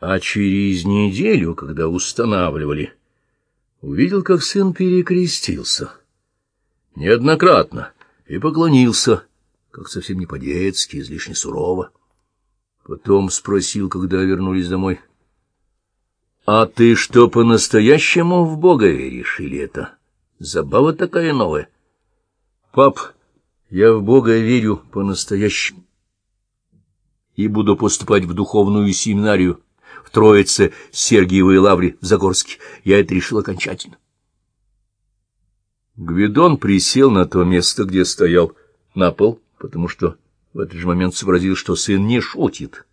А через неделю, когда устанавливали, увидел, как сын перекрестился. Неоднократно и поклонился, как совсем не по-детски, излишне сурово. Потом спросил, когда вернулись домой. — А ты что, по-настоящему в Бога веришь, или это забава такая новая? — Пап, я в Бога верю по-настоящему и буду поступать в духовную семинарию в Троице Сергиевой Лавре в Загорске. Я это решил окончательно. Гвидон присел на то место, где стоял, на пол, потому что в этот же момент сообразил, что сын не шутит.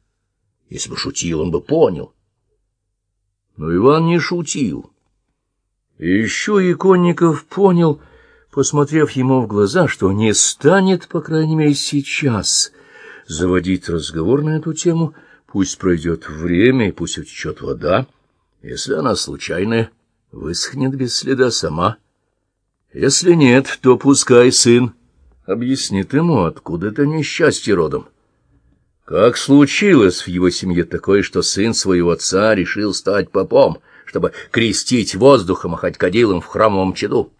Если бы шутил, он бы понял. Но Иван не шутил. И еще Иконников понял, посмотрев ему в глаза, что не станет, по крайней мере, сейчас заводить разговор на эту тему, пусть пройдет время и пусть утечет вода, если она случайная, высохнет без следа сама. Если нет, то пускай сын объяснит ему, откуда это несчастье родом. Как случилось в его семье такое, что сын своего отца решил стать попом, чтобы крестить воздухом, махать кадилом в храмовом чаду?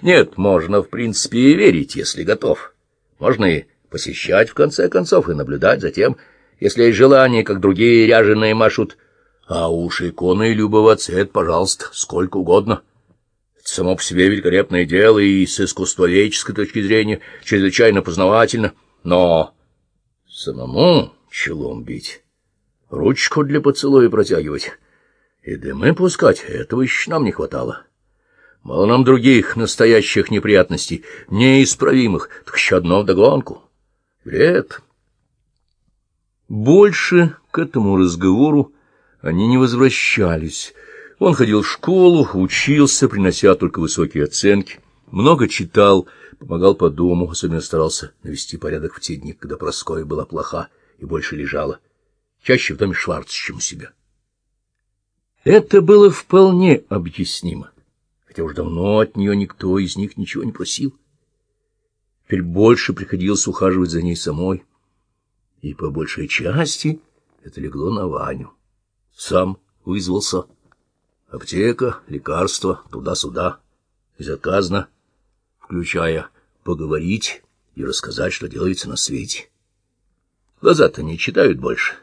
Нет, можно, в принципе, и верить, если готов. Можно и посещать, в конце концов, и наблюдать за тем, если есть желание, как другие ряженые машут. А уж иконы любоваться — это, пожалуйста, сколько угодно. Это само по себе великолепное дело и с искусствоведческой точки зрения чрезвычайно познавательно. Но самому челом бить, ручку для поцелуя протягивать и дымы пускать — этого еще нам не хватало. Мало нам других настоящих неприятностей, неисправимых, так еще одно вдогонку. Бред. Больше к этому разговору они не возвращались. Он ходил в школу, учился, принося только высокие оценки, много читал, помогал по дому, особенно старался навести порядок в те дни, когда Проскоя была плоха и больше лежала, чаще в доме Шварц, чем у себя. Это было вполне объяснимо, хотя уж давно от нее никто из них ничего не просил. Теперь больше приходилось ухаживать за ней самой. И по большей части это легло на Ваню. Сам вызвался. Аптека, лекарства, туда-сюда. Безотказно, включая поговорить и рассказать, что делается на свете. Глаза-то не читают больше.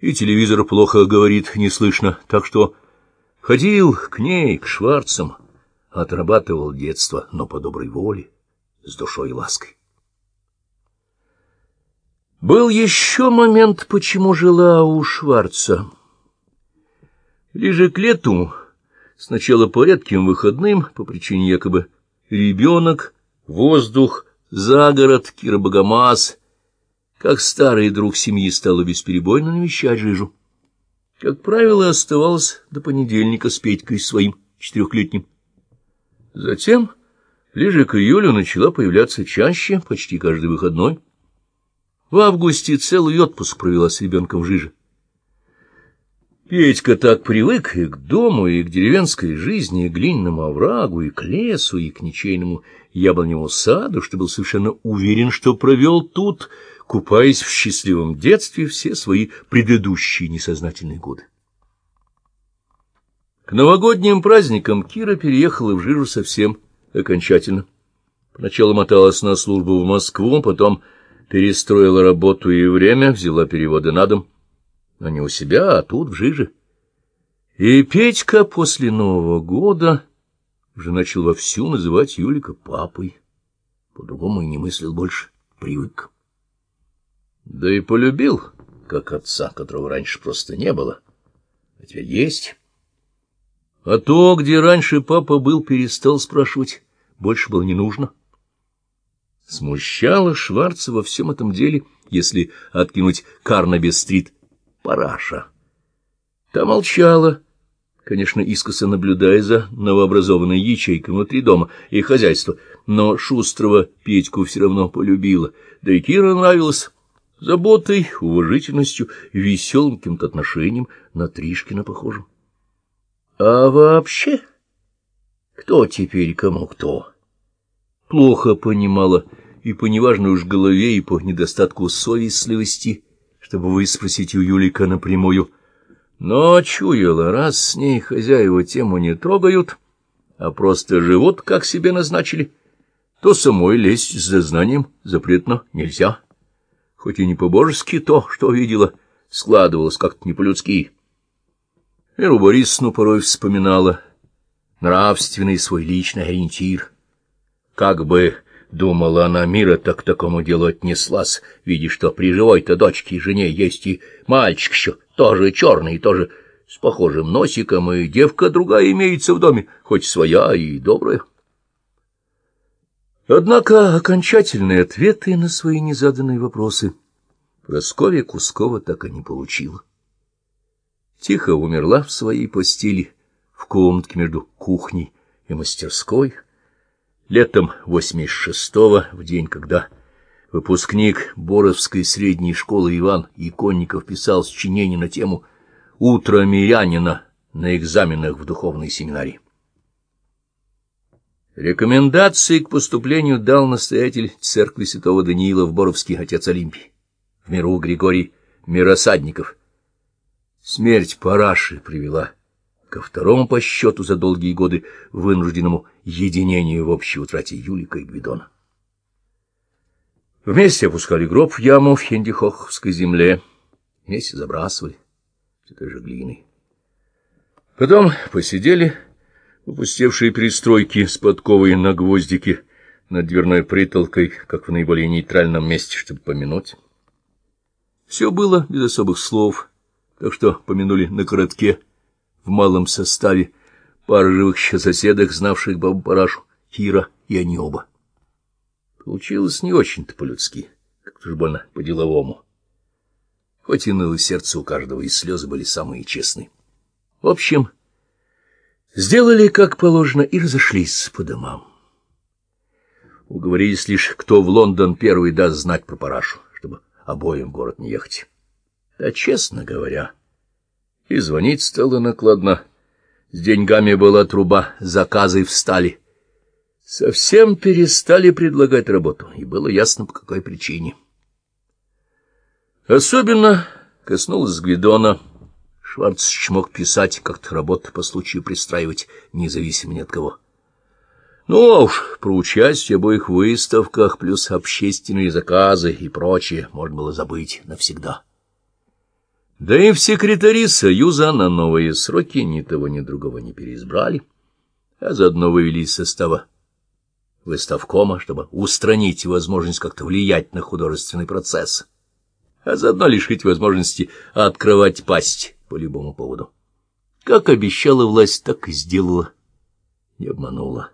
И телевизор плохо говорит, не слышно, так что ходил к ней, к Шварцам, отрабатывал детство, но по доброй воле с душой и лаской. Был еще момент, почему жила у Шварца. Ближе к лету, сначала по редким выходным, по причине якобы ребенок, воздух, загород, Кира как старый друг семьи стала бесперебойно навещать Жижу. Как правило, оставалось до понедельника с Петькой своим четырехлетним. Затем Ближе к июлю начала появляться чаще, почти каждый выходной. В августе целый отпуск провела с ребенком в Жиже. Петька так привык и к дому, и к деревенской жизни, и к глиняному оврагу, и к лесу, и к ничейному яблоневому саду, что был совершенно уверен, что провел тут, купаясь в счастливом детстве все свои предыдущие несознательные годы. К новогодним праздникам Кира переехала в Жижу совсем окончательно. Поначалу моталась на службу в Москву, потом перестроила работу и время, взяла переводы на дом. Но не у себя, а тут, в Жиже. И Петька после Нового года уже начал вовсю называть Юлика папой. По-другому и не мыслил больше, привык. Да и полюбил, как отца, которого раньше просто не было, а теперь есть. А то, где раньше папа был, перестал спрашивать, больше было не нужно. Смущало Шварца во всем этом деле, если откинуть Карнаби-стрит, параша. Та молчала, конечно, искоса наблюдая за новообразованной ячейкой внутри дома и хозяйства, но шустрого Петьку все равно полюбила, да и Кира нравилась заботой, уважительностью, веселым каким-то отношением на Тришкина похожим. А вообще, кто теперь кому кто? Плохо понимала и по неважной уж голове, и по недостатку совестливости, чтобы выспросить у Юлика напрямую. Но чуяла, раз с ней хозяева тему не трогают, а просто живут, как себе назначили, то самой лезть с зазнанием запретно нельзя. Хоть и не по-божески то, что видела, складывалось как-то не по-людски. Веру Борисовну порой вспоминала нравственный свой личный ориентир. Как бы, думала она, мира так к такому делу отнеслась, видя, что при живой-то дочке и жене есть и мальчик еще, тоже черный, тоже с похожим носиком, и девка другая имеется в доме, хоть своя и добрая. Однако окончательные ответы на свои незаданные вопросы Прасковья Кускова так и не получила. Тихо умерла в своей постели в комнатке между кухней и мастерской. Летом 86-го, в день, когда выпускник Боровской средней школы Иван Иконников писал сочинение на тему «Утро мирянина» на экзаменах в духовной семинарии. Рекомендации к поступлению дал настоятель церкви святого Даниила в Боровский отец Олимпий, в миру Григорий Миросадников. Смерть Параши привела ко второму по счету за долгие годы вынужденному единению в общей утрате Юлика и Гвидона. Вместе опускали гроб в яму в Хендихоховской земле, вместе забрасывали этой же глиной. Потом посидели Упустевшие пристройки с подковой на гвоздике над дверной притолкой, как в наиболее нейтральном месте, чтобы помянуть. Все было без особых слов, так что помянули на коротке, в малом составе, пара живых еще соседок, знавших бабу Парашу, Кира и они оба. Получилось не очень-то по-людски, как-то уж больно по-деловому. Хоть и ныло сердце у каждого, и слезы были самые честные. В общем... Сделали, как положено, и разошлись по домам. Уговорились лишь, кто в Лондон первый даст знать про парашу, чтобы обоим в город не ехать. Да, честно говоря, и звонить стало накладно. С деньгами была труба, заказы встали. Совсем перестали предлагать работу, и было ясно, по какой причине. Особенно коснулось Гвидона — Шварцич мог писать, как-то работу по случаю пристраивать, независимо ни от кого. Ну а уж про участие в обоих выставках, плюс общественные заказы и прочее, можно было забыть навсегда. Да и в секретари Союза на новые сроки ни того, ни другого не переизбрали, а заодно вывели из состава выставкома, чтобы устранить возможность как-то влиять на художественный процесс, а заодно лишить возможности открывать пасть по любому поводу. Как обещала власть, так и сделала. Не обманула.